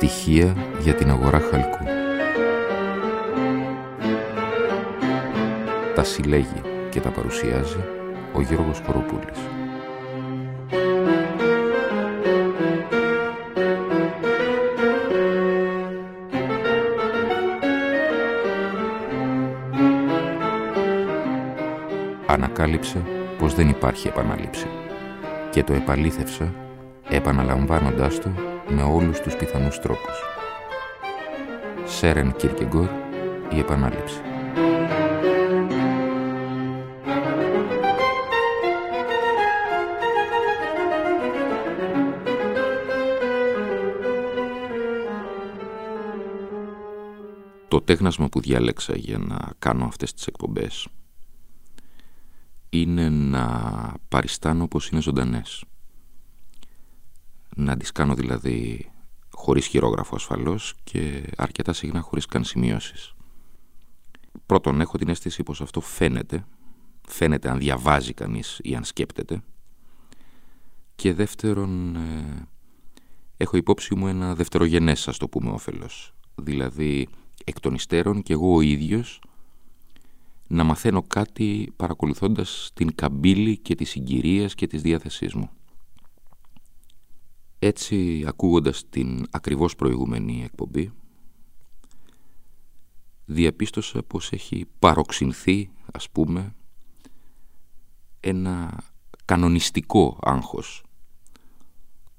Στοιχεία για την αγορά χαλκού. Τα συλλέγει και τα παρουσιάζει ο Γιώργος Κοροπούλης. Ανακάλυψε πως δεν υπάρχει επανάληψη και το επαλήθευσα επαναλαμβάνοντάς το με όλους τους πιθανούς τρόπους. Σέρεν Κίρκεγκορ, η επανάληψη. Το τέχνασμα που διάλεξα για να κάνω αυτές τις εκπομπές είναι να παριστάνω πως είναι ζωντανές να τις κάνω δηλαδή χωρίς χειρόγραφο ασφαλώς και αρκετά συχνά χωρίς καν σημειώσεις. Πρώτον, έχω την αίσθηση πως αυτό φαίνεται, φαίνεται αν διαβάζει κανείς ή αν σκέπτεται. Και δεύτερον, ε, έχω υπόψη μου ένα δευτερογενές, ας το πούμε, όφελος. Δηλαδή, εκ των υστέρων και εγώ ο ίδιος να μαθαίνω κάτι παρακολουθώντας την καμπύλη και τις συγκυρίες και τις διάθεσής μου. Έτσι, ακούγοντας την ακριβώς προηγούμενη εκπομπή, διαπίστωσα πως έχει παροξυνθεί, ας πούμε, ένα κανονιστικό άγχος.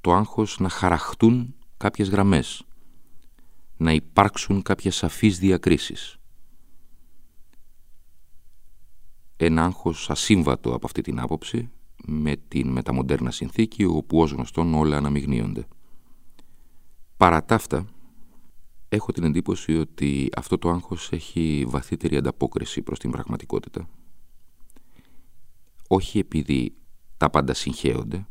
Το άγχος να χαραχτούν κάποιες γραμμές, να υπάρξουν κάποιες σαφείς διακρίσεις. Ένα άγχος ασύμβατο από αυτή την άποψη, με την μεταμοντέρνα συνθήκη όπου ως γνωστόν όλα αναμειγνύονται. Παρά τα αυτά, έχω την εντύπωση ότι αυτό το άγχος έχει βαθύτερη ανταπόκριση προς την πραγματικότητα. Όχι επειδή τα πάντα συγχέονται,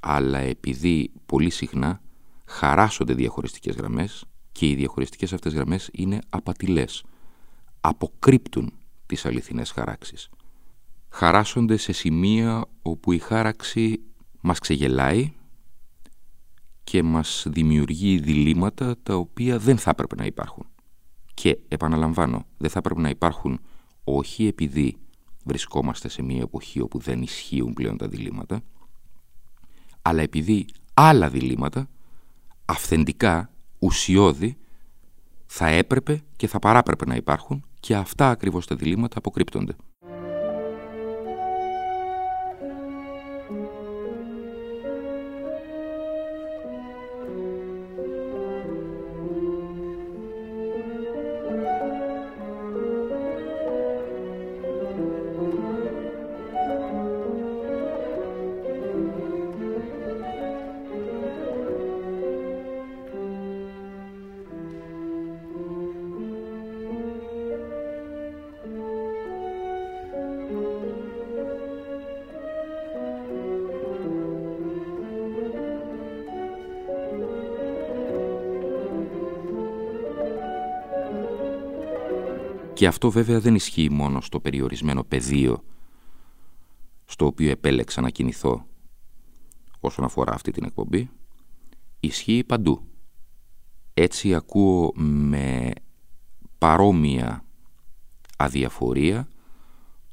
αλλά επειδή πολύ συχνά χαράσσονται διαχωριστικές γραμμές και οι διαχωριστικές αυτές γραμμές είναι απατηλές, αποκρύπτουν τις αληθινές χαράξεις χαράσσονται σε σημεία όπου η χάραξη μας ξεγελάει και μας δημιουργεί διλήμματα τα οποία δεν θα έπρεπε να υπάρχουν. Και επαναλαμβάνω, δεν θα έπρεπε να υπάρχουν όχι επειδή βρισκόμαστε σε μια εποχή όπου δεν ισχύουν πλέον τα διλήμματα, αλλά επειδή άλλα διλήμματα, αυθεντικά, ουσιώδη, θα έπρεπε και θα παράπρεπε να υπάρχουν και αυτά ακριβώς τα διλήμματα αποκρύπτονται. Και αυτό βέβαια δεν ισχύει μόνο στο περιορισμένο πεδίο στο οποίο επέλεξα να κινηθώ όσον αφορά αυτή την εκπομπή. Ισχύει παντού. Έτσι ακούω με παρόμοια αδιαφορία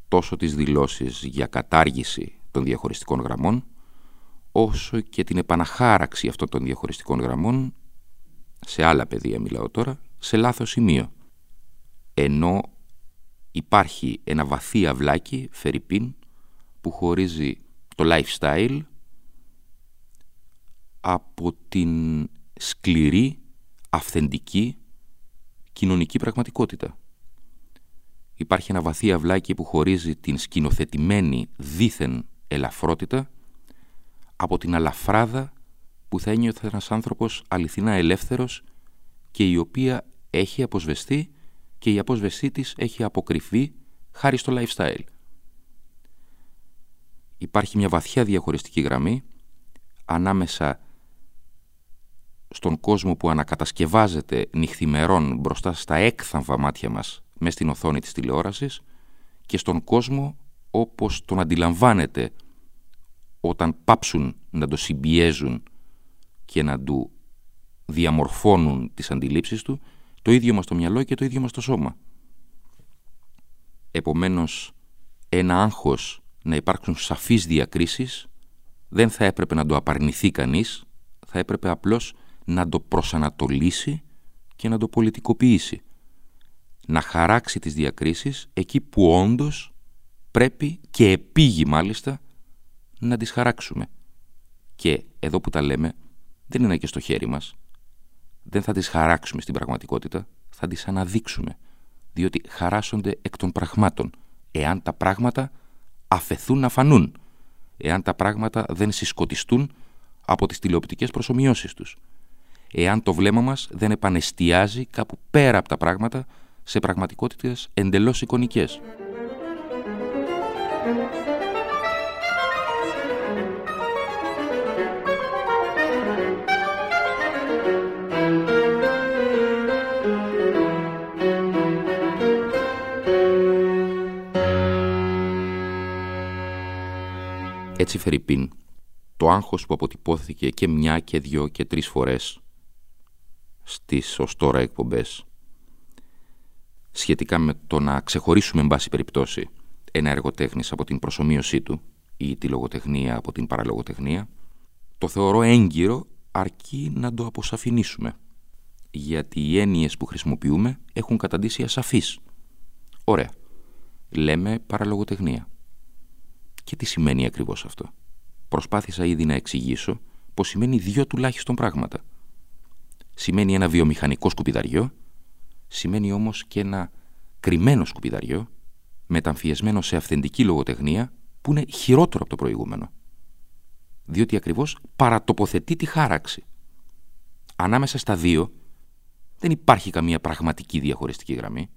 τόσο τις δηλώσεις για κατάργηση των διαχωριστικών γραμμών όσο και την επαναχάραξη αυτών των διαχωριστικών γραμμών σε άλλα πεδία μιλάω τώρα, σε λάθος σημείο ενώ υπάρχει ένα βαθύ αυλάκι, φερρυπίν, που χωρίζει το lifestyle από την σκληρή, αυθεντική κοινωνική πραγματικότητα. Υπάρχει ένα βαθύ αυλάκι που χωρίζει την σκηνοθετημένη δίθεν ελαφρότητα από την αλαφράδα που θα ένιωθε ένας άνθρωπος αληθινά ελεύθερος και η οποία έχει αποσβεστεί και η απόσβεσή της έχει αποκρυφεί χάρη στο lifestyle. Υπάρχει μια βαθιά διαχωριστική γραμμή ανάμεσα στον κόσμο που ανακατασκευάζεται νυχθημερών μπροστά στα έκθαμβα μάτια μας μέσα στην οθόνη της τηλεόρασης και στον κόσμο όπως τον αντιλαμβάνεται όταν πάψουν να το συμπιέζουν και να του διαμορφώνουν τις αντιλήψεις του, το ίδιο μας το μυαλό και το ίδιο μας το σώμα. Επομένως, ένα άγχος να υπάρξουν σαφείς διακρίσεις δεν θα έπρεπε να το απαρνηθεί κανείς, θα έπρεπε απλώς να το προσανατολίσει και να το πολιτικοποιήσει. Να χαράξει τις διακρίσεις εκεί που όντως πρέπει και επίγει μάλιστα να τις χαράξουμε. Και εδώ που τα λέμε δεν είναι και στο χέρι μας. Δεν θα τις χαράξουμε στην πραγματικότητα, θα τις αναδείξουμε. Διότι χαράσσονται εκ των πραγμάτων, εάν τα πράγματα αφαιθούν να φανούν, εάν τα πράγματα δεν συσκοτιστούν από τις τηλεοπτικές προσωμιώσεις τους, εάν το βλέμμα μας δεν επανεστιάζει κάπου πέρα από τα πράγματα σε πραγματικότητες εντελώς εικονικές. Έτσι Φερρυπίν, το άγχος που αποτυπώθηκε και μια και δυο και τρεις φορές στις ως τώρα εκπομπές σχετικά με το να ξεχωρίσουμε εν πάση περιπτώσει ένα έργο τέχνης από την προσωμείωσή του ή τη λογοτεχνία από την παραλογοτεχνία το θεωρώ έγκυρο αρκεί να το αποσαφηνίσουμε γιατί οι έννοιες που χρησιμοποιούμε έχουν καταντήσει ασαφείς. Ωραία. Λέμε παραλογοτεχνία. Και τι σημαίνει ακριβώς αυτό; Προσπάθησα ήδη να εξηγήσω πως σημαίνει δύο τουλάχιστον πράγματα. Σημαίνει ένα βιομηχανικό σκουπιδαριό, σημαίνει όμως και ένα κρυμμένο σκουπιδαριό, μεταμφιεσμένο σε αυθεντική λογοτεχνία, που είναι χειρότερο από το προηγούμενο. Διότι ακριβώς παρατοποθετεί τη χάραξη. Ανάμεσα στα δύο δεν υπάρχει καμία πραγματική διαχωριστική γραμμή.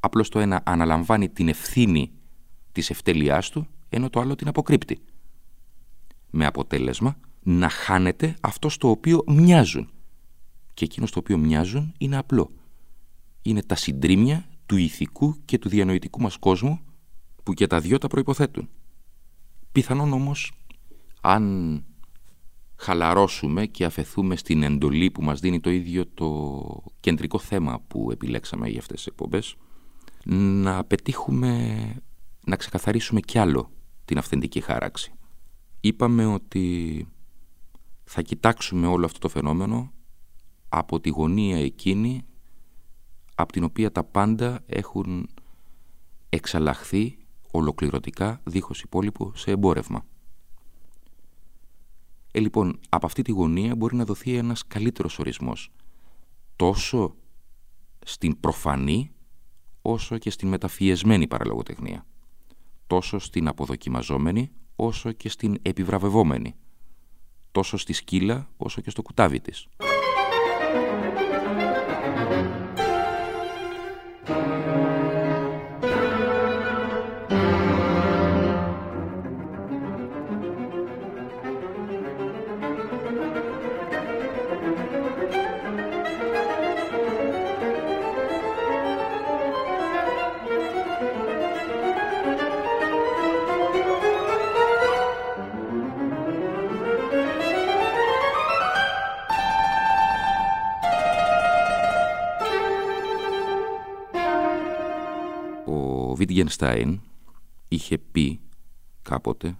Απλώς το ένα αναλαμβάνει την ευθύνη της ευτέλειάς του ενώ το άλλο την αποκρύπτει. Με αποτέλεσμα να χάνεται αυτό στο οποίο μοιάζουν. Και εκείνο στο οποίο μοιάζουν είναι απλό. Είναι τα συντρίμια του ηθικού και του διανοητικού μας κόσμου που και τα δυο τα προϋποθέτουν. Πιθανόν όμως, αν χαλαρώσουμε και αφαιθούμε στην εντολή που μας δίνει το ίδιο το κεντρικό θέμα που επιλέξαμε για αυτές τις εκπομπές, να πετύχουμε να ξεκαθαρίσουμε κι άλλο την αυθεντική χάραξη. Είπαμε ότι θα κοιτάξουμε όλο αυτό το φαινόμενο από τη γωνία εκείνη από την οποία τα πάντα έχουν εξαλλαχθεί ολοκληρωτικά δίχως υπόλοιπο σε εμπόρευμα. Ε, λοιπόν, από αυτή τη γωνία μπορεί να δοθεί ένας καλύτερος ορισμός τόσο στην προφανή όσο και στην μεταφιεσμένη παραλογοτεχνία τόσο στην αποδοκιμαζόμενη όσο και στην επιβραβευόμενη, τόσο στη σκύλα όσο και στο κουτάβι της. Βίτγενστάιν είχε πει κάποτε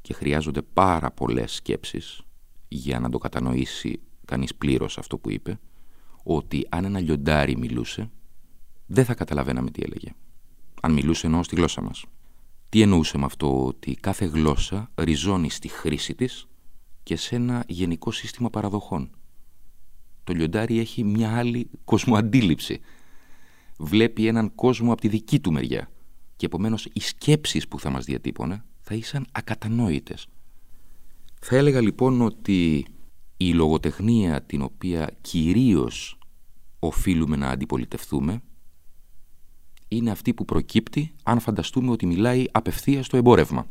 και χρειάζονται πάρα πολλές σκέψεις για να το κατανοήσει κανείς πλήρως αυτό που είπε ότι αν ένα λιοντάρι μιλούσε δεν θα καταλαβαίναμε τι έλεγε. Αν μιλούσε εννοώ στη γλώσσα μας. Τι εννοούσε με αυτό ότι κάθε γλώσσα ριζώνει στη χρήση της και σε ένα γενικό σύστημα παραδοχών. Το λιοντάρι έχει μια άλλη κοσμοαντίληψη. Βλέπει έναν κόσμο από τη δική του μεριά και επομένως οι σκέψεις που θα μας διατύπωνε θα ήσαν ακατανόητες. Θα έλεγα λοιπόν ότι η λογοτεχνία την οποία κυρίως οφείλουμε να αντιπολιτευτούμε είναι αυτή που προκύπτει αν φανταστούμε ότι μιλάει απευθείας στο εμπόρευμα.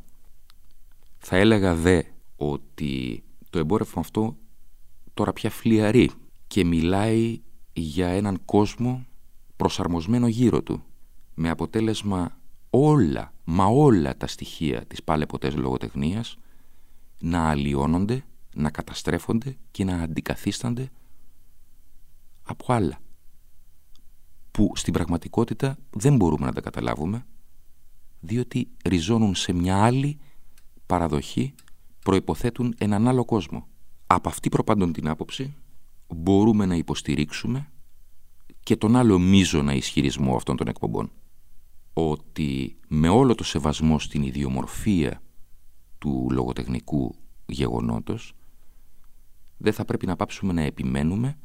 Θα έλεγα δε ότι το εμπόρευμα αυτό τώρα πια φλιαρεί και μιλάει για έναν κόσμο προσαρμοσμένο γύρω του με αποτέλεσμα όλα, μα όλα τα στοιχεία της παλαιποτές λογοτεχνίας να αλλοιώνονται, να καταστρέφονται και να αντικαθίστανται από άλλα που στην πραγματικότητα δεν μπορούμε να τα καταλάβουμε διότι ριζώνουν σε μια άλλη παραδοχή, προϋποθέτουν έναν άλλο κόσμο. Από αυτή προπάντων την άποψη μπορούμε να υποστηρίξουμε και τον άλλο μείζωνα ισχυρισμό αυτών των εκπομπών ότι με όλο το σεβασμό στην ιδιομορφία του λογοτεχνικού γεγονότος δεν θα πρέπει να πάψουμε να επιμένουμε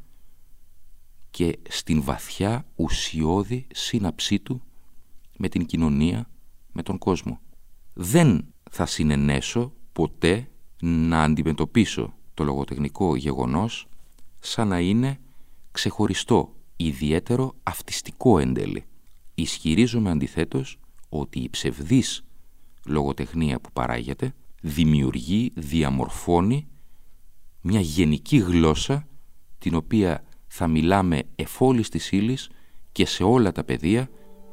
και στην βαθιά ουσιώδη σύναψή του με την κοινωνία, με τον κόσμο. Δεν θα συνενέσω ποτέ να αντιμετωπίσω το λογοτεχνικό γεγονός σαν να είναι ξεχωριστό, ιδιαίτερο, αυτιστικό εν τέλει. Ισχυρίζομαι αντιθέτως ότι η ψευδής λογοτεχνία που παράγεται δημιουργεί, διαμορφώνει μια γενική γλώσσα την οποία θα μιλάμε εφόλης της ύλης και σε όλα τα πεδία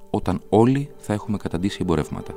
όταν όλοι θα έχουμε καταντήσει εμπορεύματα.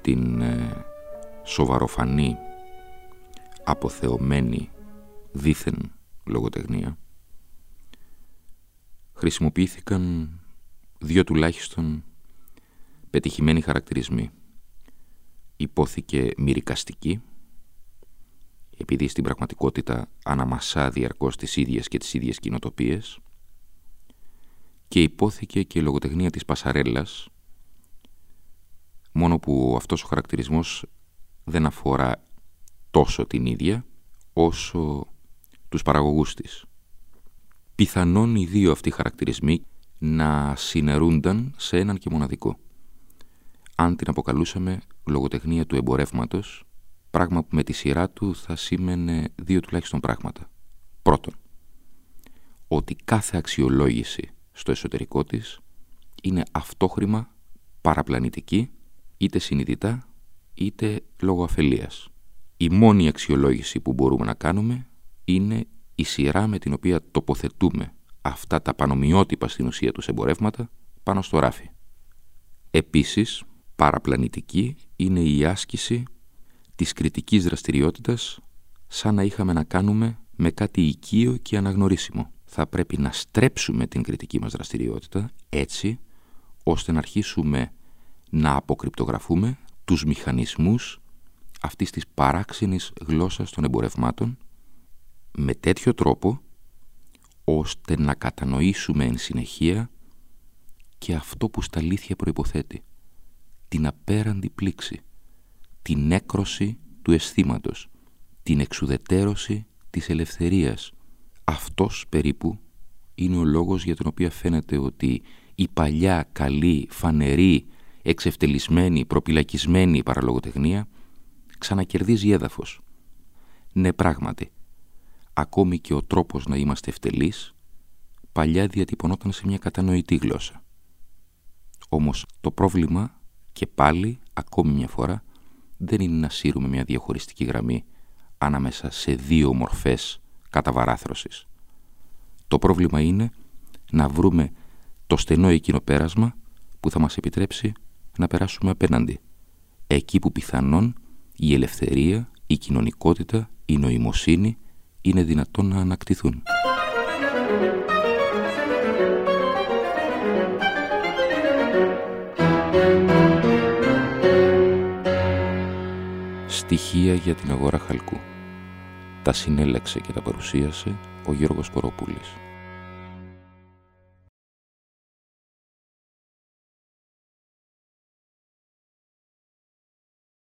Την ε, σοβαροφανή, αποθεωμένη, δίθεν λογοτεχνία χρησιμοποιήθηκαν δύο τουλάχιστον πετυχημένοι χαρακτηρισμοί. Υπόθηκε μυρικαστική, επειδή στην πραγματικότητα αναμασά διαρκώς τις ίδιες και τις ίδιες κοινοτοπίες και υπόθηκε και η λογοτεχνία της Πασαρέλας, μόνο που αυτός ο χαρακτηρισμός δεν αφορά τόσο την ίδια όσο τους παραγωγούς της. Πιθανόν οι δύο αυτοί χαρακτηρισμοί να συνερούνταν σε έναν και μοναδικό. Αν την αποκαλούσαμε λογοτεχνία του εμπορεύματος, πράγμα που με τη σειρά του θα σήμαινε δύο τουλάχιστον πράγματα. Πρώτον, ότι κάθε αξιολόγηση στο εσωτερικό της είναι αυτόχρημα παραπλανητική είτε συνειδητά είτε λόγω αφελίας. Η μόνη αξιολόγηση που μπορούμε να κάνουμε είναι η σειρά με την οποία τοποθετούμε αυτά τα πανομοιότυπα στην ουσία τους εμπορεύματα πάνω στο ράφι. Επίσης, παραπλανητική είναι η άσκηση της κριτικής δραστηριότητας σαν να είχαμε να κάνουμε με κάτι οικείο και αναγνωρίσιμο. Θα πρέπει να στρέψουμε την κριτική μας δραστηριότητα έτσι ώστε να αρχίσουμε να αποκρυπτογραφούμε τους μηχανισμούς αυτής της παράξενης γλώσσας των εμπορευμάτων με τέτοιο τρόπο ώστε να κατανοήσουμε εν συνεχεία και αυτό που στα αλήθεια προϋποθέτει την απέραντη πλήξη την έκρωση του αισθήματος, την εξουδετέρωση της ελευθερίας. Αυτός περίπου είναι ο λόγος για τον οποίο φαίνεται ότι η παλιά, καλή, φανερή εξευτελισμένη, προπυλακισμένη παραλογοτεχνία ξανακερδίζει έδαφος. Ναι πράγματι, ακόμη και ο τρόπος να είμαστε ευτελείς παλιά διατυπωνόταν σε μια κατανοητή γλώσσα. Όμως το πρόβλημα και πάλι, ακόμη μια φορά, δεν είναι να σύρουμε μια διαχωριστική γραμμή ανάμεσα σε δύο μορφές καταβαράθρωσης. Το πρόβλημα είναι να βρούμε το στενό εκείνο πέρασμα που θα μας επιτρέψει να περάσουμε απέναντι. Εκεί που πιθανόν η ελευθερία, η κοινωνικότητα, η νοημοσύνη είναι δυνατόν να ανακτηθούν. Στοιχεία για την αγορά χαλκού. Τα συνέλεξε και τα παρουσίασε ο Γιώργος Κοροπούλης.